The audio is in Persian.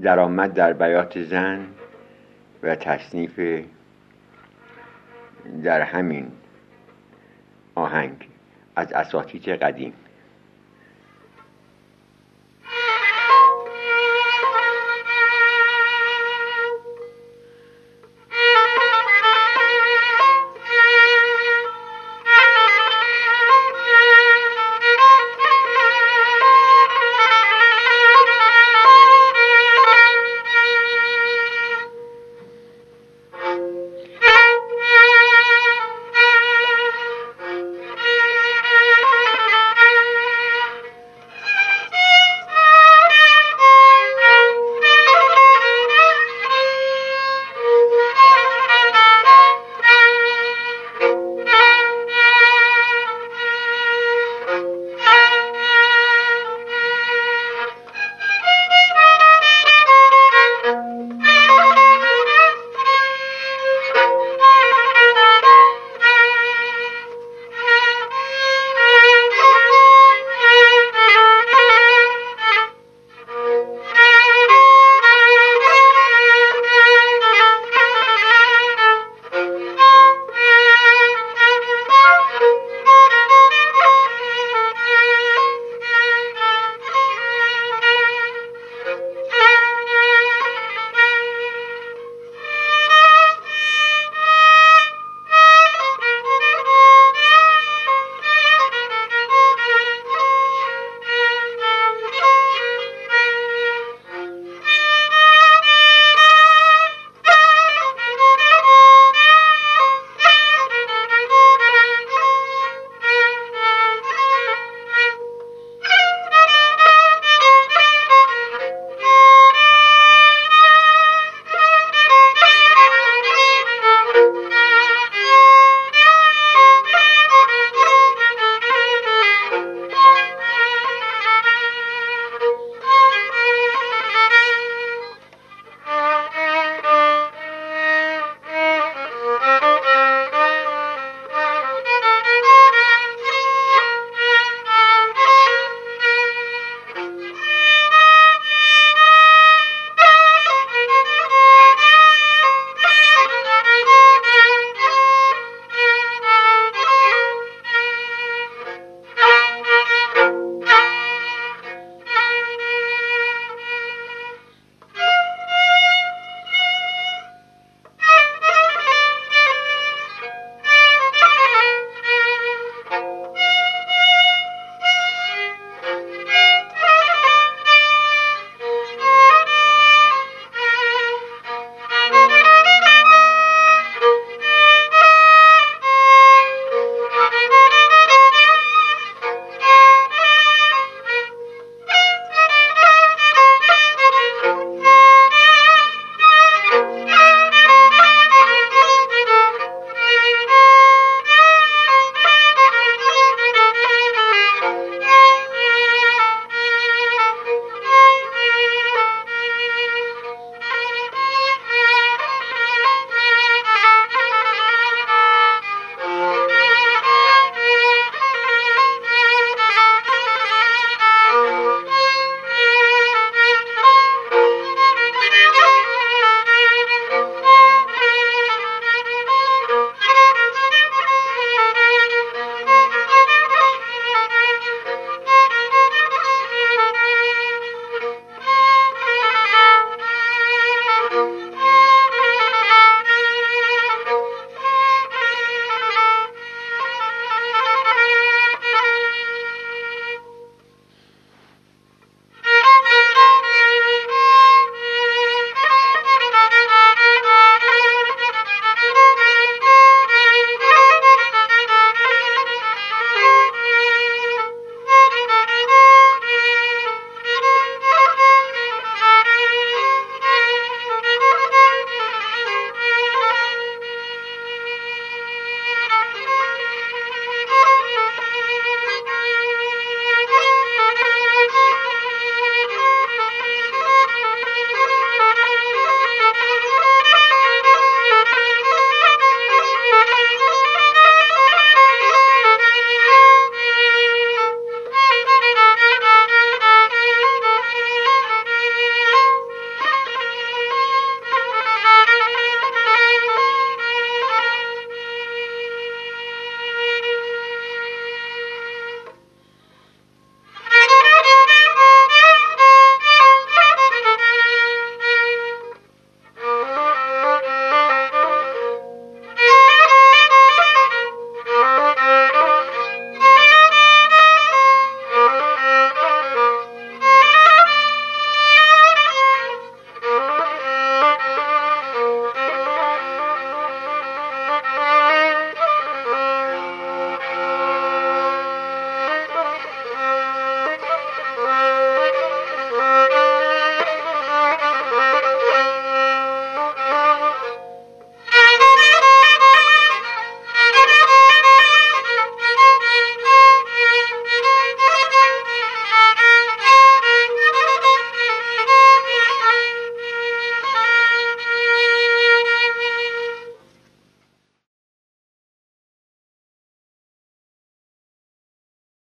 درآمد در بیات زن و تصنیف در همین آهنگ از اساتید قدیم.